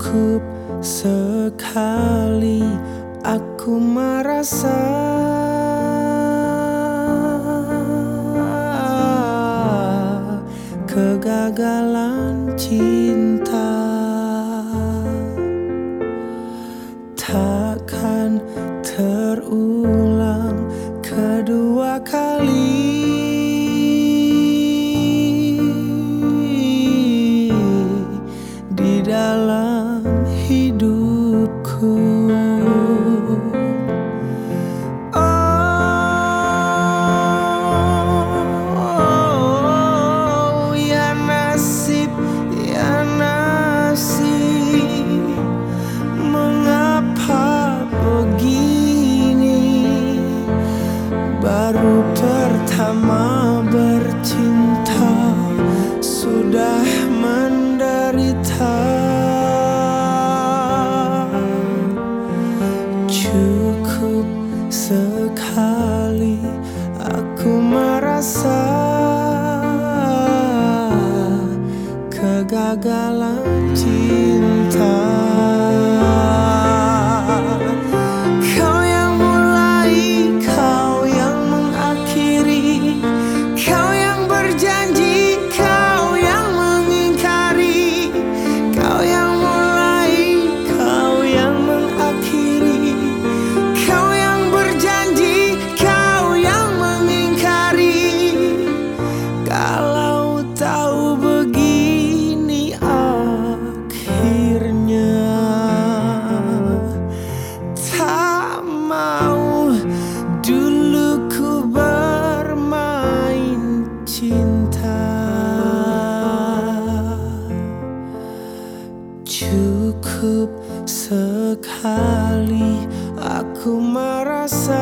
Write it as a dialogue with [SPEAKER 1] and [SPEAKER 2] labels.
[SPEAKER 1] cukup sekali aku merasa kegagalan cinta. Takkan terulang cukup sekali aku merasa kegagalan cinta. cukup sekali. Aku merasa